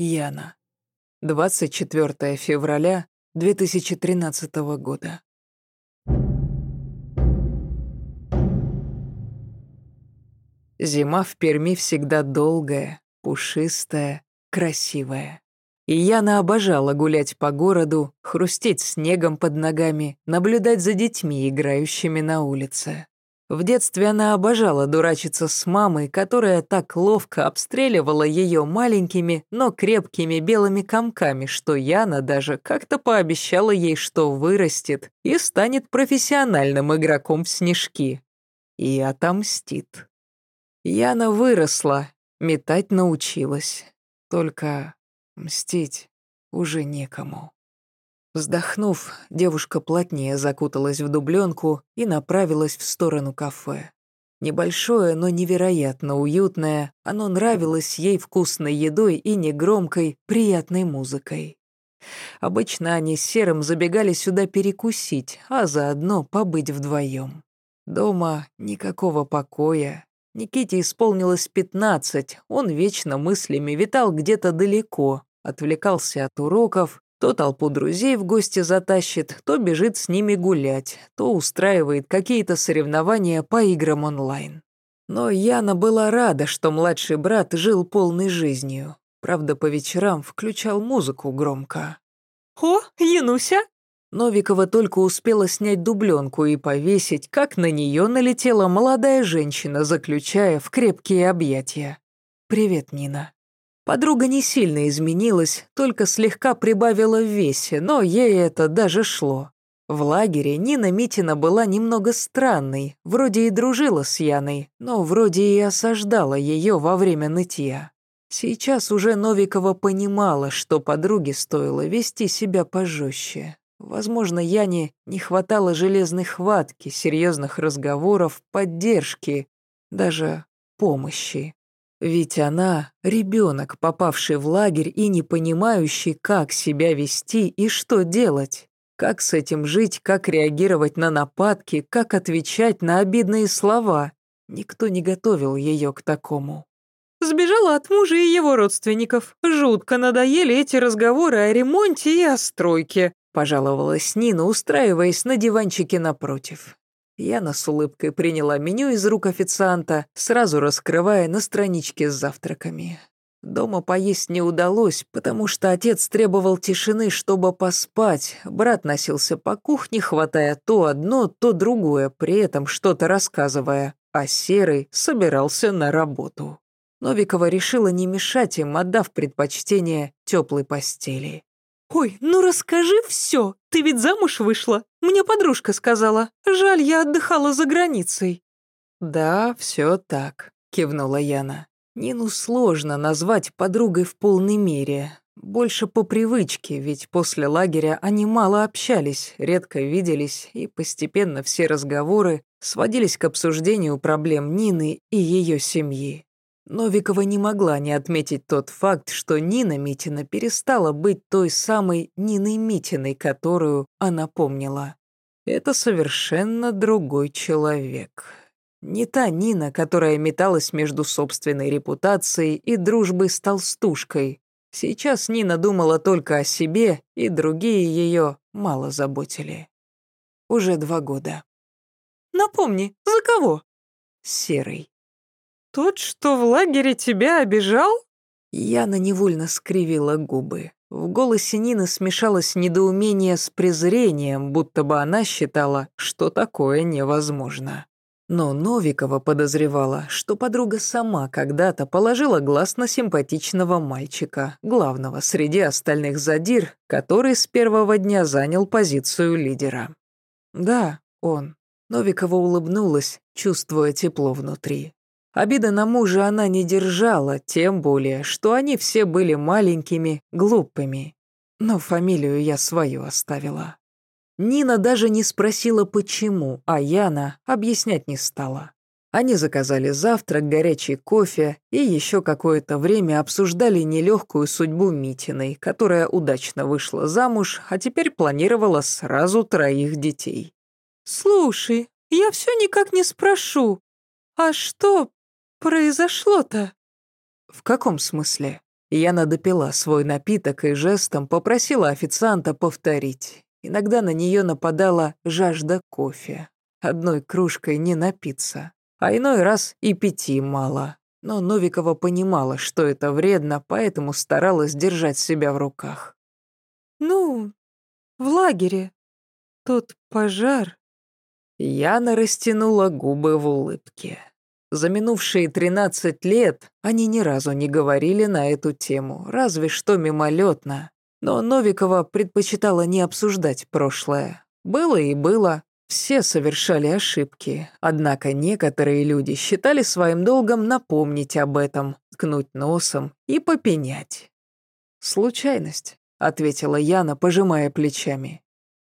Яна. 24 февраля 2013 года. Зима в Перми всегда долгая, пушистая, красивая. И Яна обожала гулять по городу, хрустеть снегом под ногами, наблюдать за детьми, играющими на улице. В детстве она обожала дурачиться с мамой, которая так ловко обстреливала ее маленькими, но крепкими белыми комками, что Яна даже как-то пообещала ей, что вырастет и станет профессиональным игроком в снежки. И отомстит. Яна выросла, метать научилась. Только мстить уже некому. Вздохнув, девушка плотнее закуталась в дубленку и направилась в сторону кафе. Небольшое, но невероятно уютное, оно нравилось ей вкусной едой и негромкой, приятной музыкой. Обычно они с Серым забегали сюда перекусить, а заодно побыть вдвоем. Дома никакого покоя. Никите исполнилось пятнадцать, он вечно мыслями витал где-то далеко, отвлекался от уроков, то толпу друзей в гости затащит, то бежит с ними гулять, то устраивает какие-то соревнования по играм онлайн. Но Яна была рада, что младший брат жил полной жизнью. Правда, по вечерам включал музыку громко. «О, Януся!» Новикова только успела снять дубленку и повесить, как на нее налетела молодая женщина, заключая в крепкие объятия. «Привет, Нина». Подруга не сильно изменилась, только слегка прибавила в весе, но ей это даже шло. В лагере Нина Митина была немного странной, вроде и дружила с Яной, но вроде и осаждала ее во время нытья. Сейчас уже Новикова понимала, что подруге стоило вести себя пожестче. Возможно, Яне не хватало железной хватки, серьезных разговоров, поддержки, даже помощи. Ведь она — ребенок, попавший в лагерь и не понимающий, как себя вести и что делать. Как с этим жить, как реагировать на нападки, как отвечать на обидные слова. Никто не готовил ее к такому. Сбежала от мужа и его родственников. Жутко надоели эти разговоры о ремонте и о стройке. Пожаловалась Нина, устраиваясь на диванчике напротив. Яна с улыбкой приняла меню из рук официанта, сразу раскрывая на страничке с завтраками. Дома поесть не удалось, потому что отец требовал тишины, чтобы поспать. Брат носился по кухне, хватая то одно, то другое, при этом что-то рассказывая, а Серый собирался на работу. Новикова решила не мешать им, отдав предпочтение теплой постели. «Ой, ну расскажи все. Ты ведь замуж вышла. Мне подружка сказала. Жаль, я отдыхала за границей». «Да, все так», — кивнула Яна. Нину сложно назвать подругой в полной мере. Больше по привычке, ведь после лагеря они мало общались, редко виделись, и постепенно все разговоры сводились к обсуждению проблем Нины и ее семьи. Новикова не могла не отметить тот факт, что Нина Митина перестала быть той самой Ниной Митиной, которую она помнила. Это совершенно другой человек. Не та Нина, которая металась между собственной репутацией и дружбой с толстушкой. Сейчас Нина думала только о себе, и другие ее мало заботили. Уже два года. «Напомни, за кого?» «Серый». «Тот, что в лагере тебя обижал?» Яна невольно скривила губы. В голосе Нины смешалось недоумение с презрением, будто бы она считала, что такое невозможно. Но Новикова подозревала, что подруга сама когда-то положила глаз на симпатичного мальчика, главного среди остальных задир, который с первого дня занял позицию лидера. Да, он. Новикова улыбнулась, чувствуя тепло внутри. Обиды на мужа она не держала, тем более, что они все были маленькими, глупыми. Но фамилию я свою оставила. Нина даже не спросила, почему, а Яна объяснять не стала. Они заказали завтрак, горячий кофе и еще какое-то время обсуждали нелегкую судьбу Митиной, которая удачно вышла замуж, а теперь планировала сразу троих детей. «Слушай, я все никак не спрошу. А что произошло-то?» «В каком смысле?» Яна допила свой напиток и жестом попросила официанта повторить. Иногда на нее нападала жажда кофе. Одной кружкой не напиться. А иной раз и пяти мало. Но Новикова понимала, что это вредно, поэтому старалась держать себя в руках. «Ну, в лагере. Тот пожар». Яна растянула губы в улыбке. За минувшие 13 лет они ни разу не говорили на эту тему, разве что мимолетно. Но Новикова предпочитала не обсуждать прошлое. Было и было, все совершали ошибки, однако некоторые люди считали своим долгом напомнить об этом, ткнуть носом и попенять. «Случайность», — ответила Яна, пожимая плечами.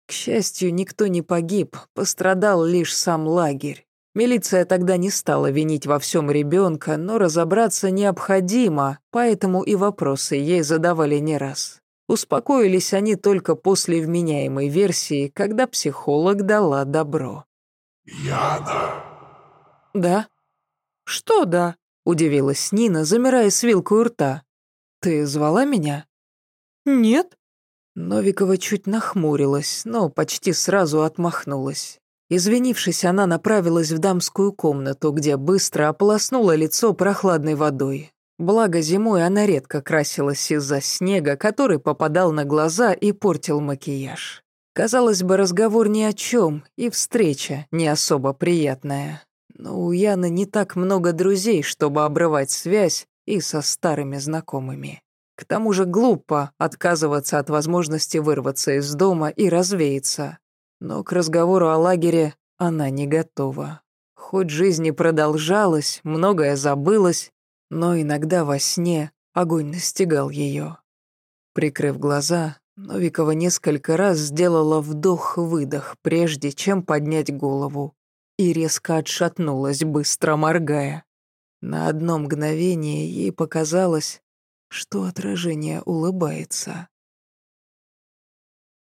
К счастью, никто не погиб, пострадал лишь сам лагерь. Милиция тогда не стала винить во всем ребенка, но разобраться необходимо, поэтому и вопросы ей задавали не раз. Успокоились они только после вменяемой версии, когда психолог дала добро. «Яна!» «Да?» «Что да?» – удивилась Нина, замирая с вилкой у рта. «Ты звала меня?» «Нет». Новикова чуть нахмурилась, но почти сразу отмахнулась. Извинившись, она направилась в дамскую комнату, где быстро ополоснула лицо прохладной водой. Благо, зимой она редко красилась из-за снега, который попадал на глаза и портил макияж. Казалось бы, разговор ни о чем, и встреча не особо приятная. Но у Яны не так много друзей, чтобы обрывать связь и со старыми знакомыми. К тому же глупо отказываться от возможности вырваться из дома и развеяться. Но к разговору о лагере она не готова. Хоть жизнь и продолжалась, многое забылось, но иногда во сне огонь настигал ее. Прикрыв глаза, Новикова несколько раз сделала вдох-выдох, прежде чем поднять голову, и резко отшатнулась, быстро моргая. На одно мгновение ей показалось, что отражение улыбается.